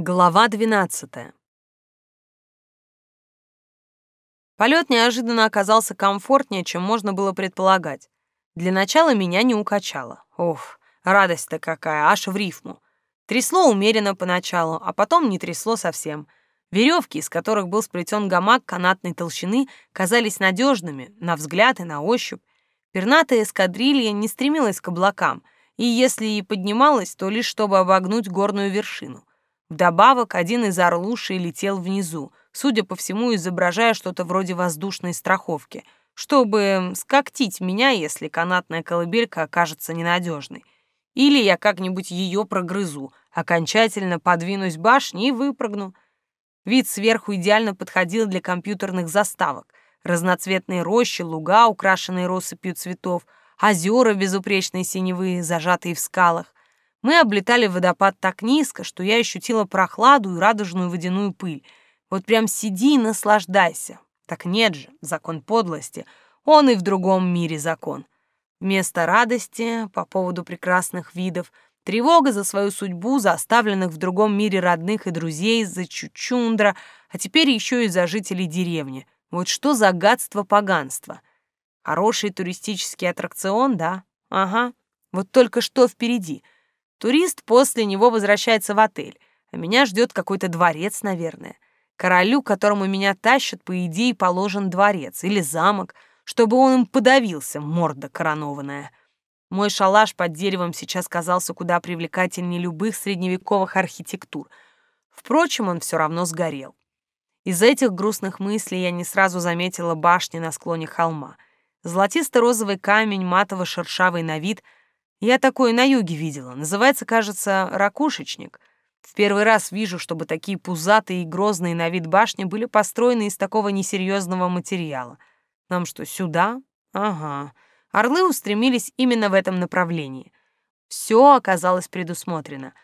Глава 12. Полет неожиданно оказался комфортнее, чем можно было предполагать. Для начала меня не укачало. Ох, радость-то какая, аж в рифму. Трясло умеренно поначалу, а потом не трясло совсем. Веревки, из которых был сплетен гамак канатной толщины, казались надежными на взгляд и на ощупь. Пернатая эскадрилья не стремилась к облакам, и если и поднималась, то лишь чтобы обогнуть горную вершину. Вдобавок, один из орлушей летел внизу, судя по всему, изображая что-то вроде воздушной страховки, чтобы скоктить меня, если канатная колыбелька окажется ненадежной. Или я как-нибудь ее прогрызу, окончательно подвинусь башни и выпрыгну. Вид сверху идеально подходил для компьютерных заставок. Разноцветные рощи, луга, украшенные россыпью цветов, озера безупречной синевы, зажатые в скалах, мы облетали водопад так низко, что я ощутила прохладу и радужную водяную пыль. Вот прям сиди и наслаждайся. Так нет же, закон подлости. Он и в другом мире закон. Вместо радости по поводу прекрасных видов, тревога за свою судьбу, за оставленных в другом мире родных и друзей, за чучундра, а теперь еще и за жителей деревни. Вот что за гадство-поганство. Хороший туристический аттракцион, да? Ага. Вот только что впереди — Турист после него возвращается в отель, а меня ждет какой-то дворец, наверное. Королю, которому меня тащат, по идее, положен дворец или замок, чтобы он им подавился, морда коронованная. Мой шалаш под деревом сейчас казался куда привлекательнее любых средневековых архитектур. Впрочем, он все равно сгорел. Из этих грустных мыслей я не сразу заметила башни на склоне холма. Золотисто-розовый камень, матово-шершавый на вид — я такое на юге видела. Называется, кажется, ракушечник. В первый раз вижу, чтобы такие пузатые и грозные на вид башни были построены из такого несерьезного материала. Нам что, сюда? Ага. Орлы устремились именно в этом направлении. Все оказалось предусмотрено.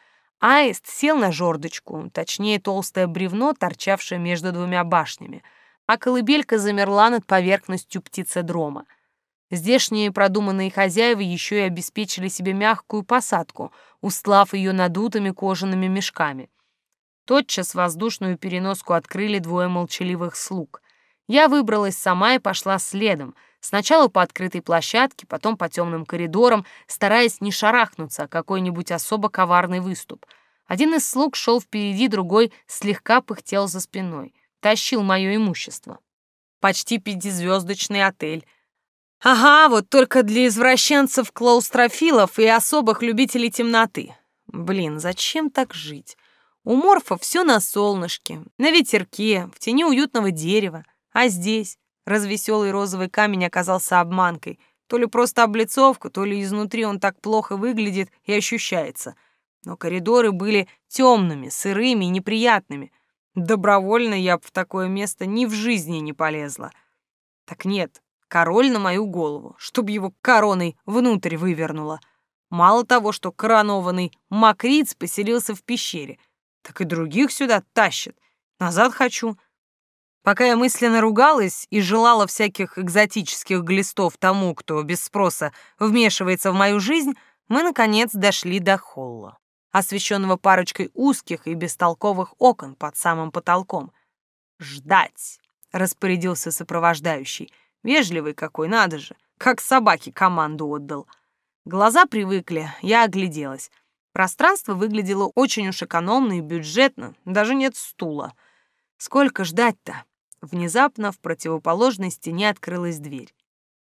Аист сел на жердочку, точнее толстое бревно, торчавшее между двумя башнями, а колыбелька замерла над поверхностью птицедрома — Здешние продуманные хозяева еще и обеспечили себе мягкую посадку, устлав ее надутыми кожаными мешками. Тотчас воздушную переноску открыли двое молчаливых слуг. Я выбралась сама и пошла следом, сначала по открытой площадке, потом по темным коридорам, стараясь не шарахнуться о какой-нибудь особо коварный выступ. Один из слуг шел впереди, другой слегка пыхтел за спиной, тащил мое имущество. Почти пятизвездочный отель, Ага, вот только для извращенцев-клаустрофилов и особых любителей темноты. Блин, зачем так жить? У морфа все на солнышке, на ветерке, в тени уютного дерева. А здесь развеселый розовый камень оказался обманкой. То ли просто облицовка, то ли изнутри он так плохо выглядит и ощущается. Но коридоры были темными, сырыми и неприятными. Добровольно я б в такое место ни в жизни не полезла. Так нет, Король на мою голову, чтоб его короной внутрь вывернуло. Мало того, что коронованный макриц поселился в пещере, так и других сюда тащит. Назад хочу. Пока я мысленно ругалась и желала всяких экзотических глистов тому, кто без спроса вмешивается в мою жизнь, мы, наконец, дошли до холла, освещенного парочкой узких и бестолковых окон под самым потолком. «Ждать!» — распорядился сопровождающий — Вежливый какой, надо же, как собаке команду отдал. Глаза привыкли, я огляделась. Пространство выглядело очень уж экономно и бюджетно, даже нет стула. Сколько ждать-то? Внезапно в противоположной стене открылась дверь.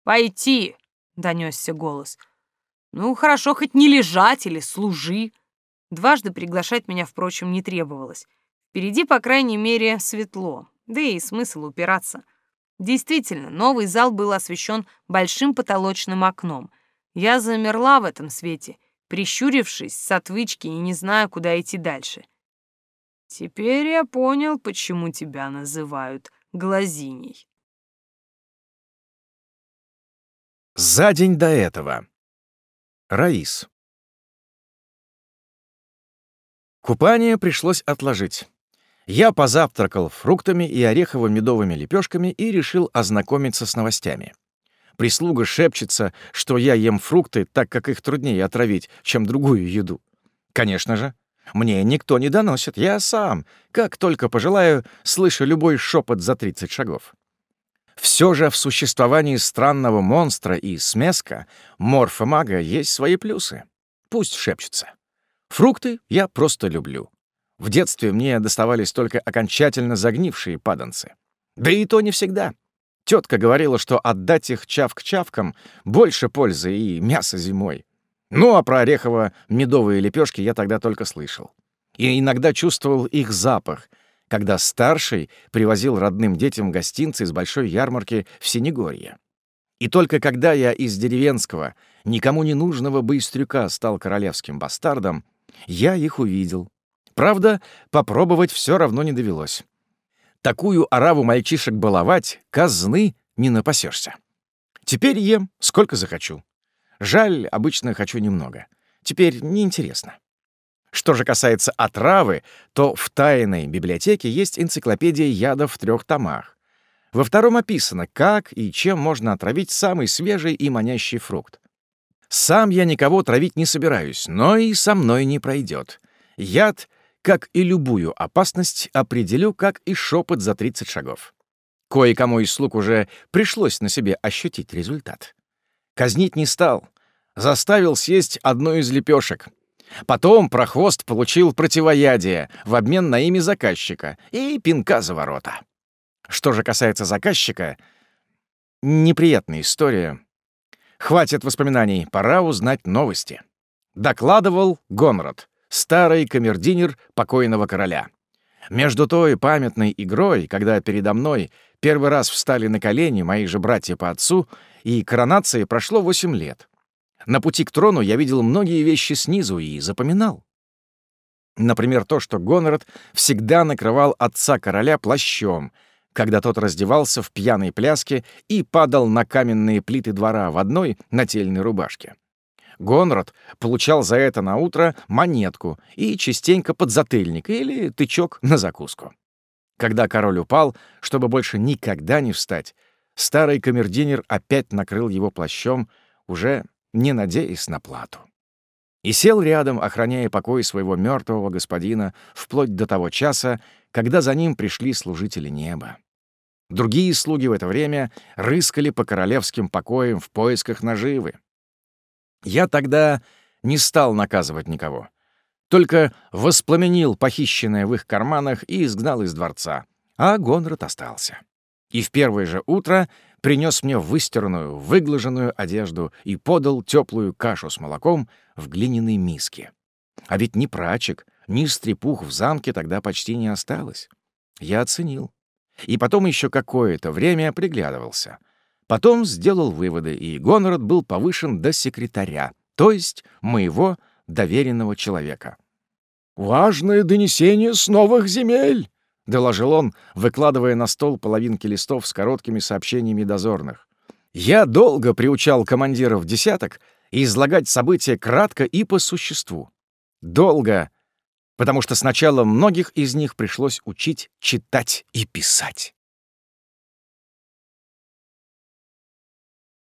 «Пойти!» — донесся голос. «Ну, хорошо, хоть не лежать или служи». Дважды приглашать меня, впрочем, не требовалось. Впереди, по крайней мере, светло, да и смысл упираться — Действительно, новый зал был освещен большим потолочным окном. Я замерла в этом свете, прищурившись с отвычки и не зная, куда идти дальше. Теперь я понял, почему тебя называют глазиней. За день до этого. Раис. Купание пришлось отложить. Я позавтракал фруктами и орехово-медовыми лепешками и решил ознакомиться с новостями. Прислуга шепчется, что я ем фрукты, так как их труднее отравить, чем другую еду. Конечно же. Мне никто не доносит, я сам, как только пожелаю, слышу любой шепот за 30 шагов. Все же в существовании странного монстра и смеска морфомага есть свои плюсы. Пусть шепчутся. Фрукты я просто люблю. В детстве мне доставались только окончательно загнившие паданцы. Да и то не всегда. Тетка говорила, что отдать их чавк-чавкам больше пользы и мяса зимой. Ну, а про орехово-медовые лепешки я тогда только слышал. И иногда чувствовал их запах, когда старший привозил родным детям гостинцы из большой ярмарки в Синегорье. И только когда я из деревенского, никому не нужного быстрюка стал королевским бастардом, я их увидел. Правда, попробовать все равно не довелось. Такую ораву мальчишек баловать, казны не напасешься. Теперь ем, сколько захочу. Жаль, обычно хочу немного. Теперь неинтересно. Что же касается отравы, то в тайной библиотеке есть энциклопедия ядов в трех томах. Во втором описано, как и чем можно отравить самый свежий и манящий фрукт. Сам я никого травить не собираюсь, но и со мной не пройдет. Яд, как и любую опасность, определю, как и шепот за 30 шагов. Кое-кому из слуг уже пришлось на себе ощутить результат. Казнить не стал. Заставил съесть одну из лепешек. Потом прохвост получил противоядие в обмен на имя заказчика и пинка за ворота. Что же касается заказчика, неприятная история. Хватит воспоминаний, пора узнать новости. Докладывал Гонрад, старый камердинер покойного короля. Между той памятной игрой, когда передо мной первый раз встали на колени мои же братья по отцу, и коронации прошло восемь лет. На пути к трону я видел многие вещи снизу и запоминал. Например, то, что Гонород всегда накрывал отца короля плащом, когда тот раздевался в пьяной пляске и падал на каменные плиты двора в одной нательной рубашке. Гонрад получал за это на утро монетку и частенько подзатыльник или тычок на закуску. Когда король упал, чтобы больше никогда не встать, старый камердинер опять накрыл его плащом, уже не надеясь на плату. И сел рядом, охраняя покой своего мертвого господина вплоть до того часа, когда за ним пришли служители неба. Другие слуги в это время рыскали по королевским покоям в поисках наживы. Я тогда не стал наказывать никого. Только воспламенил похищенное в их карманах и изгнал из дворца, а Гонрад остался. И в первое же утро принес мне выстиранную, выглаженную одежду и подал теплую кашу с молоком в глиняной миске. А ведь ни прачек, ни стрепух в замке тогда почти не осталось. Я оценил. И потом еще какое-то время приглядывался — Потом сделал выводы, и Гонород был повышен до секретаря, то есть моего доверенного человека. «Важное донесение с новых земель!» — доложил он, выкладывая на стол половинки листов с короткими сообщениями дозорных. Я долго приучал командиров десяток излагать события кратко и по существу. Долго, потому что сначала многих из них пришлось учить читать и писать.